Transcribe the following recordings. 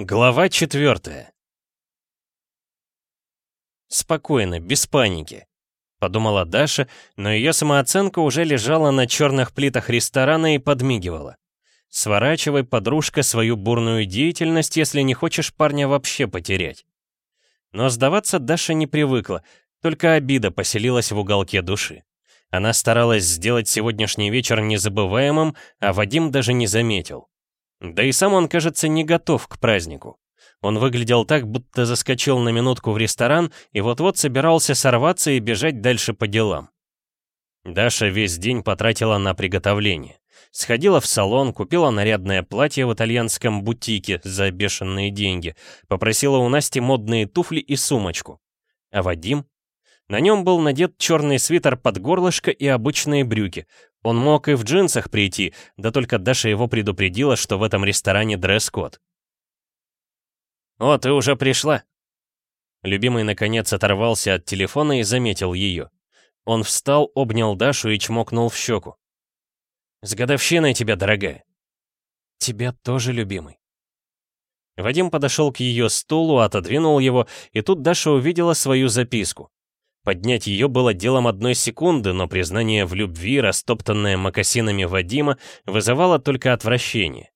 Глава четвертая. «Спокойно, без паники», — подумала Даша, но ее самооценка уже лежала на черных плитах ресторана и подмигивала. «Сворачивай, подружка, свою бурную деятельность, если не хочешь парня вообще потерять». Но сдаваться Даша не привыкла, только обида поселилась в уголке души. Она старалась сделать сегодняшний вечер незабываемым, а Вадим даже не заметил. Да и сам он, кажется, не готов к празднику. Он выглядел так, будто заскочил на минутку в ресторан и вот-вот собирался сорваться и бежать дальше по делам. Даша весь день потратила на приготовление. Сходила в салон, купила нарядное платье в итальянском бутике за бешеные деньги, попросила у Насти модные туфли и сумочку. А Вадим? На нем был надет черный свитер под горлышко и обычные брюки, он мог и в джинсах прийти, да только Даша его предупредила, что в этом ресторане дресс-код. «О, ты уже пришла?» Любимый, наконец, оторвался от телефона и заметил ее. Он встал, обнял Дашу и чмокнул в щеку. «С годовщиной тебя, дорогая!» «Тебя тоже, любимый!» Вадим подошел к ее стулу, отодвинул его, и тут Даша увидела свою записку. Поднять ее было делом одной секунды, но признание в любви, растоптанное мокасинами Вадима, вызывало только отвращение.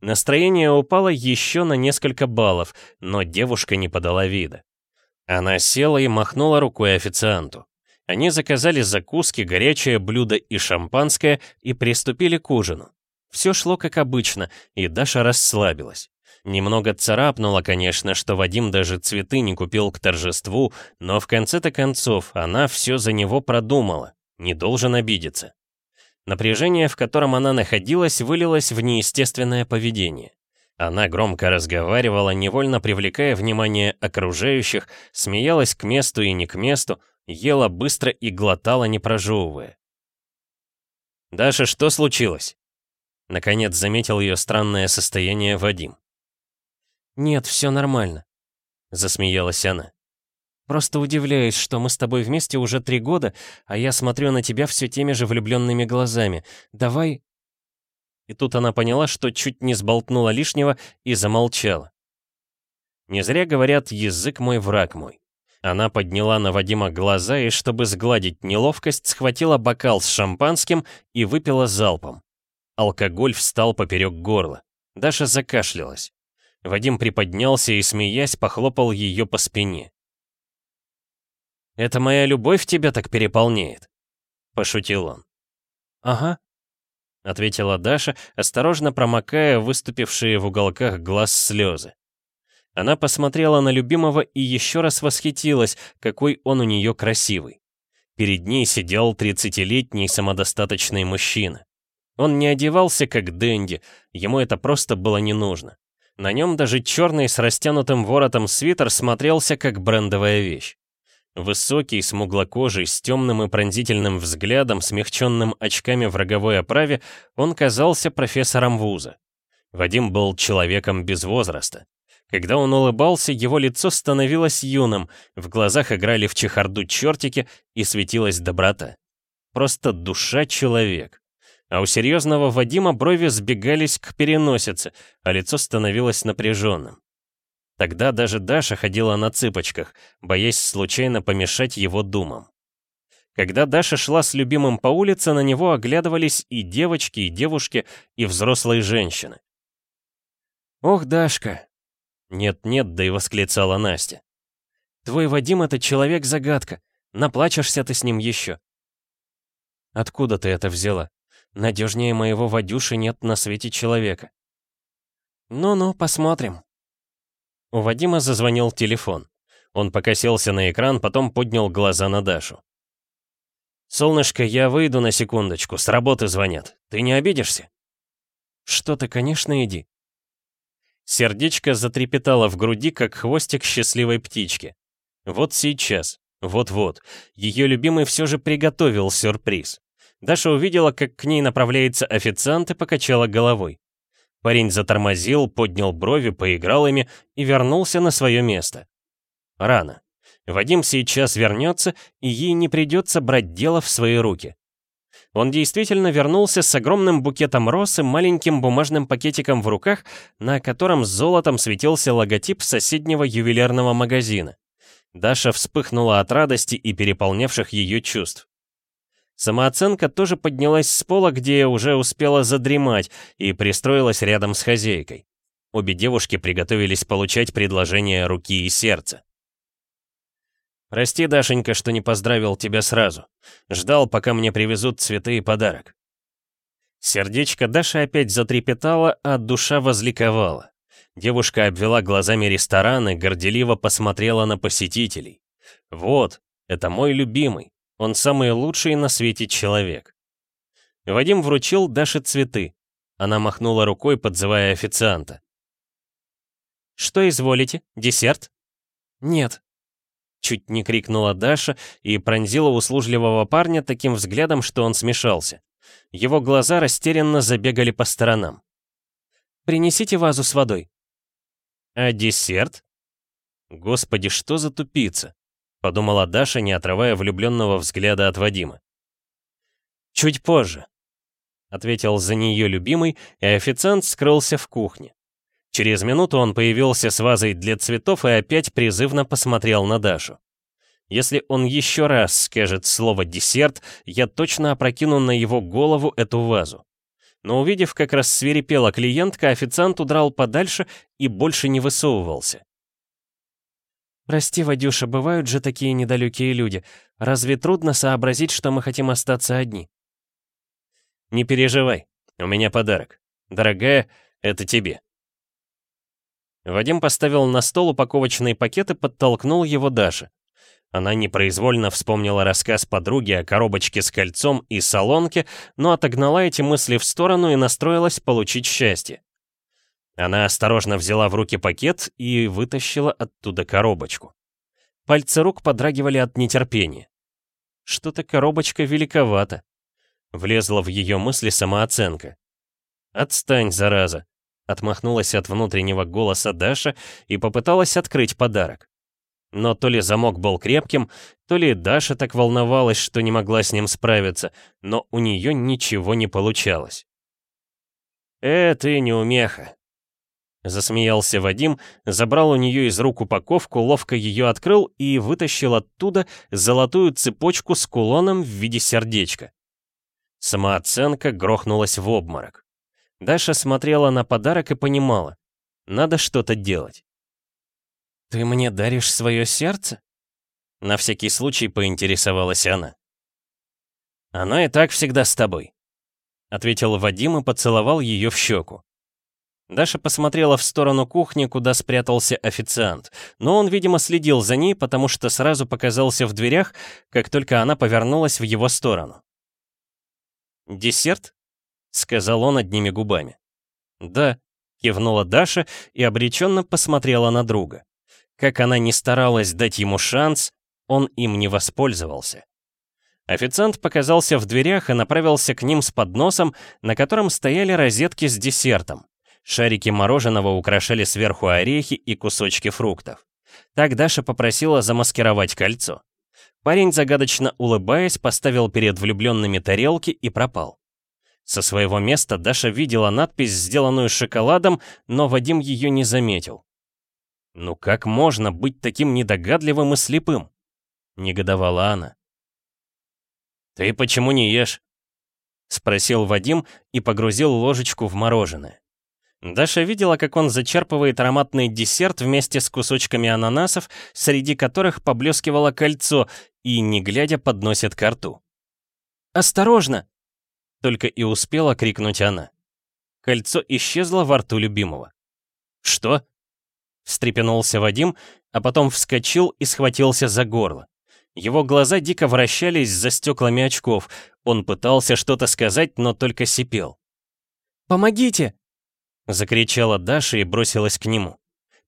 Настроение упало еще на несколько баллов, но девушка не подала вида. Она села и махнула рукой официанту. Они заказали закуски, горячее блюдо и шампанское и приступили к ужину. Все шло как обычно, и Даша расслабилась. Немного царапнуло, конечно, что Вадим даже цветы не купил к торжеству, но в конце-то концов она все за него продумала, не должен обидеться. Напряжение, в котором она находилась, вылилось в неестественное поведение. Она громко разговаривала, невольно привлекая внимание окружающих, смеялась к месту и не к месту, ела быстро и глотала, не прожевывая. «Даша, что случилось?» Наконец заметил ее странное состояние Вадим. «Нет, все нормально», — засмеялась она. «Просто удивляюсь, что мы с тобой вместе уже три года, а я смотрю на тебя все теми же влюбленными глазами. Давай...» И тут она поняла, что чуть не сболтнула лишнего и замолчала. Не зря говорят «язык мой, враг мой». Она подняла на Вадима глаза и, чтобы сгладить неловкость, схватила бокал с шампанским и выпила залпом. Алкоголь встал поперек горла. Даша закашлялась. Вадим приподнялся и, смеясь, похлопал ее по спине. «Это моя любовь тебя так переполняет?» — пошутил он. «Ага», — ответила Даша, осторожно промокая выступившие в уголках глаз слезы. Она посмотрела на любимого и еще раз восхитилась, какой он у нее красивый. Перед ней сидел тридцатилетний самодостаточный мужчина. Он не одевался как Дэнди, ему это просто было не нужно. На нем даже черный с растянутым воротом свитер смотрелся как брендовая вещь. Высокий, смуглокожий, с темным и пронзительным взглядом, смягченным очками в роговой оправе, он казался профессором вуза. Вадим был человеком без возраста. Когда он улыбался, его лицо становилось юным, в глазах играли в чехарду чертики и светилась доброта. Просто душа-человек. А у серьезного Вадима брови сбегались к переносице, а лицо становилось напряженным. Тогда даже Даша ходила на цыпочках, боясь случайно помешать его думам. Когда Даша шла с любимым по улице, на него оглядывались и девочки, и девушки, и взрослые женщины. «Ох, Дашка!» «Нет-нет», да и восклицала Настя. «Твой Вадим — это человек-загадка. Наплачешься ты с ним еще». «Откуда ты это взяла?» Надежнее моего Вадюши нет на свете человека. Ну-ну, посмотрим. У Вадима зазвонил телефон. Он покосился на экран, потом поднял глаза на Дашу. «Солнышко, я выйду на секундочку, с работы звонят. Ты не обидишься?» «Что ты, конечно, иди». Сердечко затрепетало в груди, как хвостик счастливой птички. Вот сейчас, вот-вот, ее любимый все же приготовил сюрприз. Даша увидела, как к ней направляется официант и покачала головой. Парень затормозил, поднял брови, поиграл ими и вернулся на свое место. Рано. Вадим сейчас вернется, и ей не придется брать дело в свои руки. Он действительно вернулся с огромным букетом роз и маленьким бумажным пакетиком в руках, на котором с золотом светился логотип соседнего ювелирного магазина. Даша вспыхнула от радости и переполнявших ее чувств. Самооценка тоже поднялась с пола, где уже успела задремать, и пристроилась рядом с хозяйкой. Обе девушки приготовились получать предложение руки и сердца. «Прости, Дашенька, что не поздравил тебя сразу. Ждал, пока мне привезут цветы и подарок». Сердечко Даши опять затрепетало, а душа возликовала. Девушка обвела глазами ресторан и горделиво посмотрела на посетителей. «Вот, это мой любимый. Он самый лучший на свете человек». Вадим вручил Даше цветы. Она махнула рукой, подзывая официанта. «Что изволите? Десерт?» «Нет», Чуть не крикнула Даша и пронзила услужливого парня таким взглядом, что он смешался. Его глаза растерянно забегали по сторонам. «Принесите вазу с водой». «А десерт?» «Господи, что за тупица?» — подумала Даша, не отрывая влюбленного взгляда от Вадима. «Чуть позже», — ответил за нее любимый, и официант скрылся в кухне. Через минуту он появился с вазой для цветов и опять призывно посмотрел на Дашу. Если он еще раз скажет слово «десерт», я точно опрокину на его голову эту вазу. Но увидев, как рассверепела клиентка, официант удрал подальше и больше не высовывался. «Прости, Вадюша, бывают же такие недалекие люди. Разве трудно сообразить, что мы хотим остаться одни?» «Не переживай, у меня подарок. Дорогая, это тебе». Вадим поставил на стол упаковочный пакет и подтолкнул его Даше. Она непроизвольно вспомнила рассказ подруги о коробочке с кольцом и салонке, но отогнала эти мысли в сторону и настроилась получить счастье. Она осторожно взяла в руки пакет и вытащила оттуда коробочку. Пальцы рук подрагивали от нетерпения. Что-то коробочка великовата. Влезла в ее мысли самооценка. «Отстань, зараза!» Отмахнулась от внутреннего голоса Даша и попыталась открыть подарок. Но то ли замок был крепким, то ли Даша так волновалась, что не могла с ним справиться, но у нее ничего не получалось. «Э, ты неумеха!» Засмеялся Вадим, забрал у нее из рук упаковку, ловко ее открыл и вытащил оттуда золотую цепочку с кулоном в виде сердечка. Самооценка грохнулась в обморок. Даша смотрела на подарок и понимала, надо что-то делать. «Ты мне даришь свое сердце?» На всякий случай поинтересовалась она. «Оно и так всегда с тобой», — ответил Вадим и поцеловал ее в щеку. Даша посмотрела в сторону кухни, куда спрятался официант, но он, видимо, следил за ней, потому что сразу показался в дверях, как только она повернулась в его сторону. «Десерт?» — сказал он одними губами. «Да», — кивнула Даша и обреченно посмотрела на друга. Как она не старалась дать ему шанс, он им не воспользовался. Официант показался в дверях и направился к ним с подносом, на котором стояли розетки с десертом. Шарики мороженого украшали сверху орехи и кусочки фруктов. Так Даша попросила замаскировать кольцо. Парень, загадочно улыбаясь, поставил перед влюбленными тарелки и пропал. Со своего места Даша видела надпись, сделанную шоколадом, но Вадим ее не заметил. «Ну как можно быть таким недогадливым и слепым?» — негодовала она. «Ты почему не ешь?» — спросил Вадим и погрузил ложечку в мороженое. Даша видела, как он зачерпывает ароматный десерт вместе с кусочками ананасов, среди которых поблескивало кольцо, и, не глядя, подносит ко рту. «Осторожно!» Только и успела крикнуть она. Кольцо исчезло во рту любимого. «Что?» Встрепенулся Вадим, а потом вскочил и схватился за горло. Его глаза дико вращались за стеклами очков. Он пытался что-то сказать, но только сипел. «Помогите!» Закричала Даша и бросилась к нему.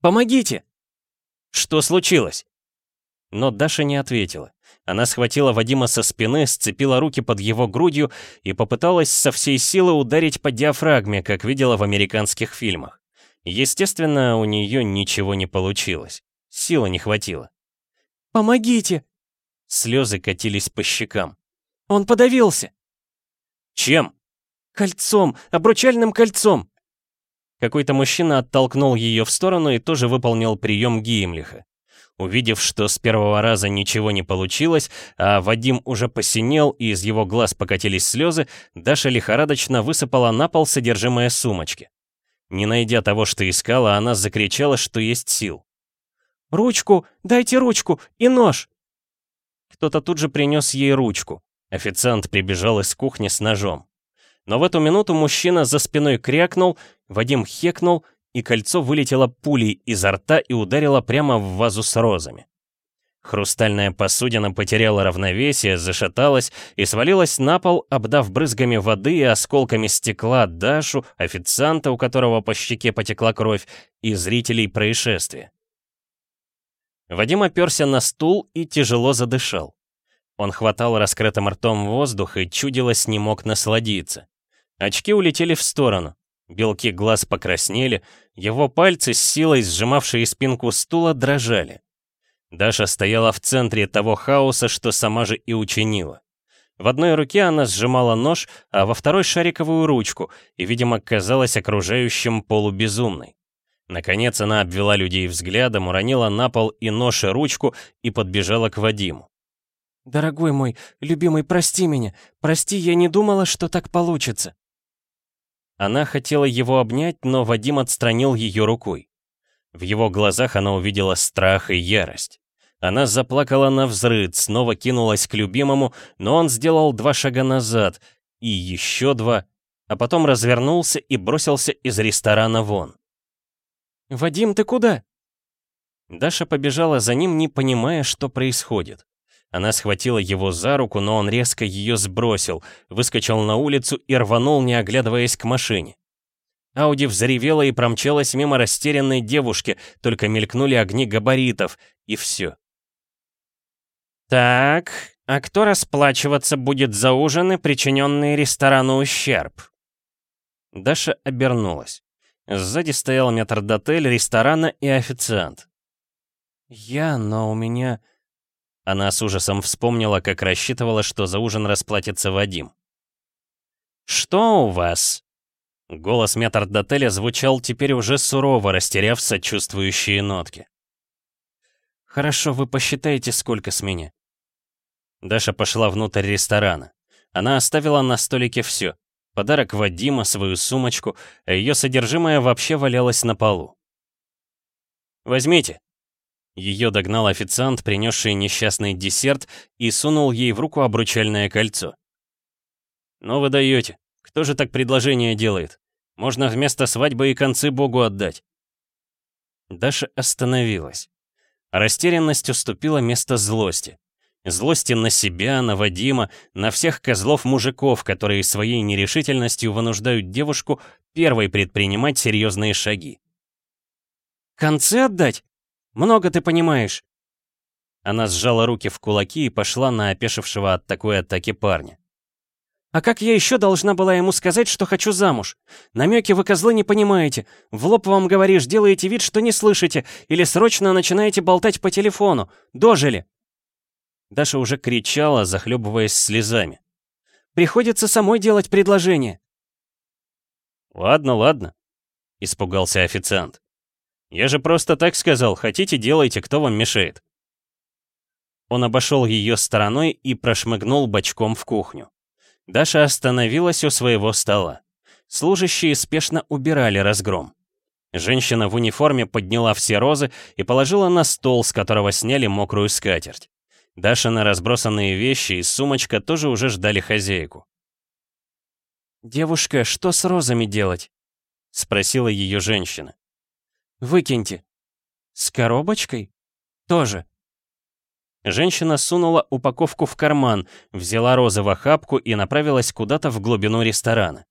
«Помогите!» «Что случилось?» Но Даша не ответила. Она схватила Вадима со спины, сцепила руки под его грудью и попыталась со всей силы ударить по диафрагме, как видела в американских фильмах. Естественно, у нее ничего не получилось. Силы не хватило. «Помогите!» Слезы катились по щекам. «Он подавился!» «Чем?» «Кольцом! Обручальным кольцом!» Какой-то мужчина оттолкнул ее в сторону и тоже выполнил прием Геймлиха. Увидев, что с первого раза ничего не получилось, а Вадим уже посинел и из его глаз покатились слезы, Даша лихорадочно высыпала на пол содержимое сумочки. Не найдя того, что искала, она закричала, что есть сил. «Ручку! Дайте ручку! И нож!» Кто-то тут же принес ей ручку. Официант прибежал из кухни с ножом. Но в эту минуту мужчина за спиной крякнул, Вадим хекнул, и кольцо вылетело пулей изо рта и ударило прямо в вазу с розами. Хрустальная посудина потеряла равновесие, зашаталась и свалилась на пол, обдав брызгами воды и осколками стекла Дашу, официанта, у которого по щеке потекла кровь, и зрителей происшествия. Вадим оперся на стул и тяжело задышал. Он хватал раскрытым ртом воздух и, чудилось, не мог насладиться. Очки улетели в сторону. Белки глаз покраснели, его пальцы с силой, сжимавшие спинку стула, дрожали. Даша стояла в центре того хаоса, что сама же и учинила. В одной руке она сжимала нож, а во второй — шариковую ручку, и, видимо, казалась окружающим полубезумной. Наконец она обвела людей взглядом, уронила на пол и нож, и ручку, и подбежала к Вадиму. «Дорогой мой, любимый, прости меня. Прости, я не думала, что так получится». Она хотела его обнять, но Вадим отстранил ее рукой. В его глазах она увидела страх и ярость. Она заплакала на взрыд, снова кинулась к любимому, но он сделал два шага назад, и еще два, а потом развернулся и бросился из ресторана вон. «Вадим, ты куда?» Даша побежала за ним, не понимая, что происходит. Она схватила его за руку, но он резко ее сбросил, выскочил на улицу и рванул, не оглядываясь к машине. Ауди взревела и промчалась мимо растерянной девушки, только мелькнули огни габаритов, и все. «Так, а кто расплачиваться будет за ужины, причиненный ресторану ущерб?» Даша обернулась. Сзади стоял метрдотель ресторана и официант. «Я, но у меня...» Она с ужасом вспомнила, как рассчитывала, что за ужин расплатится Вадим. «Что у вас?» Голос метрдотеля звучал теперь уже сурово, растеряв сочувствующие нотки. «Хорошо, вы посчитаете, сколько с меня». Даша пошла внутрь ресторана. Она оставила на столике все. Подарок Вадима, свою сумочку, а ее содержимое вообще валялось на полу. «Возьмите», ее догнал официант, принесший несчастный десерт, и сунул ей в руку обручальное кольцо. «Ну вы даете. Кто же так предложение делает? Можно вместо свадьбы и концы Богу отдать». Даша остановилась. Растерянность уступила место злости. Злости на себя, на Вадима, на всех козлов-мужиков, которые своей нерешительностью вынуждают девушку первой предпринимать серьезные шаги. «Концы отдать? Много ты понимаешь!» Она сжала руки в кулаки и пошла на опешившего от такой атаки парня. «А как я еще должна была ему сказать, что хочу замуж? Намеки вы, козлы, не понимаете. В лоб вам говоришь, делаете вид, что не слышите, или срочно начинаете болтать по телефону. Дожили!» Даша уже кричала, захлебываясь слезами. «Приходится самой делать предложение». «Ладно, ладно», — испугался официант. «Я же просто так сказал, хотите, делайте, кто вам мешает». Он обошел ее стороной и прошмыгнул бочком в кухню. Даша остановилась у своего стола. Служащие спешно убирали разгром. Женщина в униформе подняла все розы и положила на стол, с которого сняли мокрую скатерть. Дашины разбросанные вещи и сумочка тоже уже ждали хозяйку. «Девушка, что с розами делать?» — спросила ее женщина. Выкиньте. С коробочкой? Тоже. Женщина сунула упаковку в карман, взяла розы в и направилась куда-то в глубину ресторана.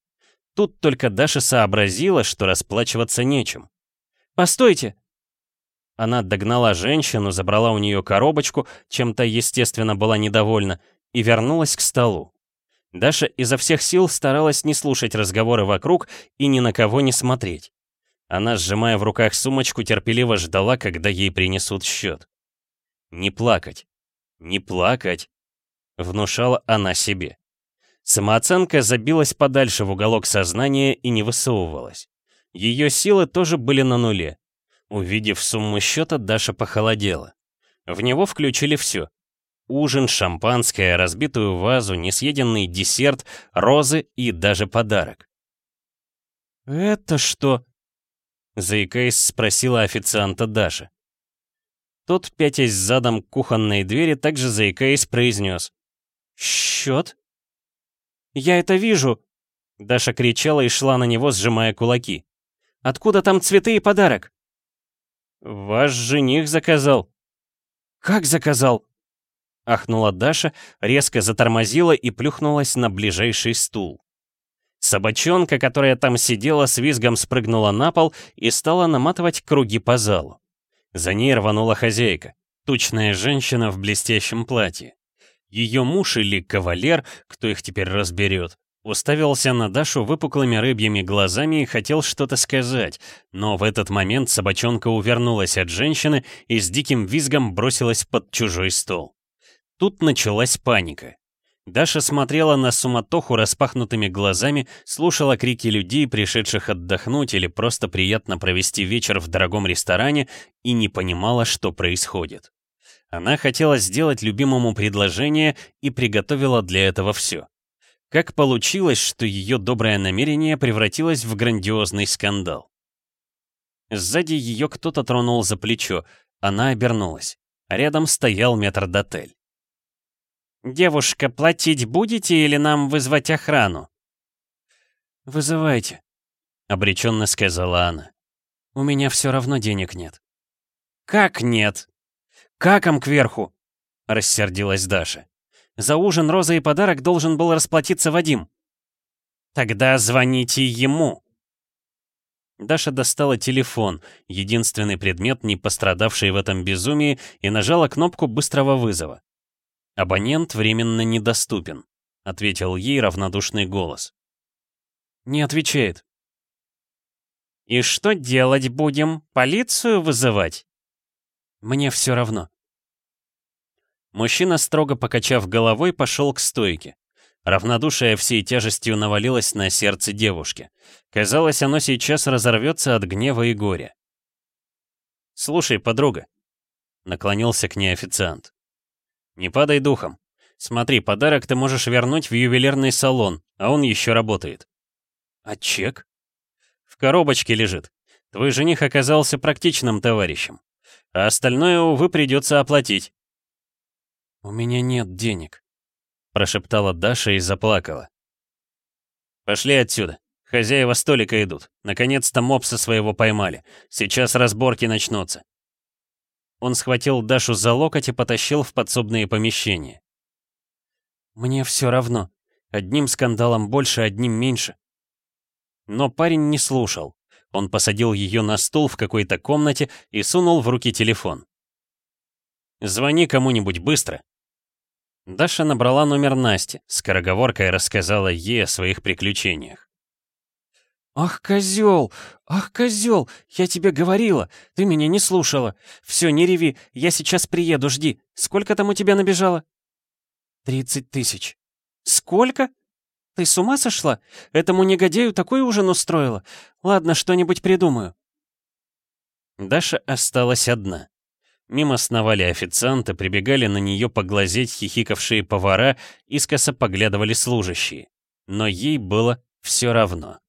Тут только Даша сообразила, что расплачиваться нечем. «Постойте!» Она догнала женщину, забрала у нее коробочку, чем-то, естественно, была недовольна, и вернулась к столу. Даша изо всех сил старалась не слушать разговоры вокруг и ни на кого не смотреть. Она, сжимая в руках сумочку, терпеливо ждала, когда ей принесут счет. «Не плакать! Не плакать!» — внушала она себе. Самооценка забилась подальше в уголок сознания и не высовывалась. Ее силы тоже были на нуле. Увидев сумму счета, Даша похолодела. В него включили все. Ужин, шампанское, разбитую вазу, несъеденный десерт, розы и даже подарок. «Это что?» — заикаясь, спросила официанта Даша. Тот, пятясь задом к кухонной двери, также заикаясь, произнес. «Счет?» «Я это вижу!» Даша кричала и шла на него, сжимая кулаки. «Откуда там цветы и подарок?» «Ваш жених заказал». «Как заказал?» Ахнула Даша, резко затормозила и плюхнулась на ближайший стул. Собачонка, которая там сидела, с визгом спрыгнула на пол и стала наматывать круги по залу. За ней рванула хозяйка, тучная женщина в блестящем платье. Ее муж или кавалер, кто их теперь разберет, уставился на Дашу выпуклыми рыбьими глазами и хотел что-то сказать, но в этот момент собачонка увернулась от женщины и с диким визгом бросилась под чужой стол. Тут началась паника. Даша смотрела на суматоху распахнутыми глазами, слушала крики людей, пришедших отдохнуть или просто приятно провести вечер в дорогом ресторане, и не понимала, что происходит. Она хотела сделать любимому предложение и приготовила для этого все. Как получилось, что ее доброе намерение превратилось в грандиозный скандал? Сзади ее кто-то тронул за плечо, она обернулась. Рядом стоял метрдотель. «Девушка, платить будете или нам вызвать охрану?» «Вызывайте», — обреченно сказала она. «У меня все равно денег нет». «Как нет?» «Каком кверху?» — рассердилась Даша. «За ужин, роза и подарок должен был расплатиться Вадим». «Тогда звоните ему». Даша достала телефон, единственный предмет, не пострадавший в этом безумии, и нажала кнопку быстрого вызова. «Абонент временно недоступен», — ответил ей равнодушный голос. «Не отвечает». «И что делать будем? Полицию вызывать?» Мне все равно. Мужчина, строго покачав головой, пошел к стойке. Равнодушие всей тяжестью навалилось на сердце девушки. Казалось, оно сейчас разорвется от гнева и горя. «Слушай, подруга», — наклонился к ней официант. «Не падай духом. Смотри, подарок ты можешь вернуть в ювелирный салон, а он еще работает». «А чек?» «В коробочке лежит. Твой жених оказался практичным товарищем а остальное, увы, придется оплатить». «У меня нет денег», — прошептала Даша и заплакала. «Пошли отсюда. Хозяева столика идут. Наконец-то мопса своего поймали. Сейчас разборки начнутся». Он схватил Дашу за локоть и потащил в подсобные помещения. «Мне все равно. Одним скандалом больше, одним меньше». Но парень не слушал. Он посадил ее на стул в какой-то комнате и сунул в руки телефон. «Звони кому-нибудь быстро». Даша набрала номер Насти, скороговоркой рассказала ей о своих приключениях. «Ах, козел! Ах, козел! Я тебе говорила! Ты меня не слушала! Все, не реви, я сейчас приеду, жди! Сколько там у тебя набежало?» «Тридцать тысяч». «Сколько?» Ты с ума сошла? Этому негодяю такой ужин устроила? Ладно, что-нибудь придумаю». Даша осталась одна. Мимо сновали официанты, прибегали на нее поглазеть хихикавшие повара, искоса поглядывали служащие. Но ей было все равно.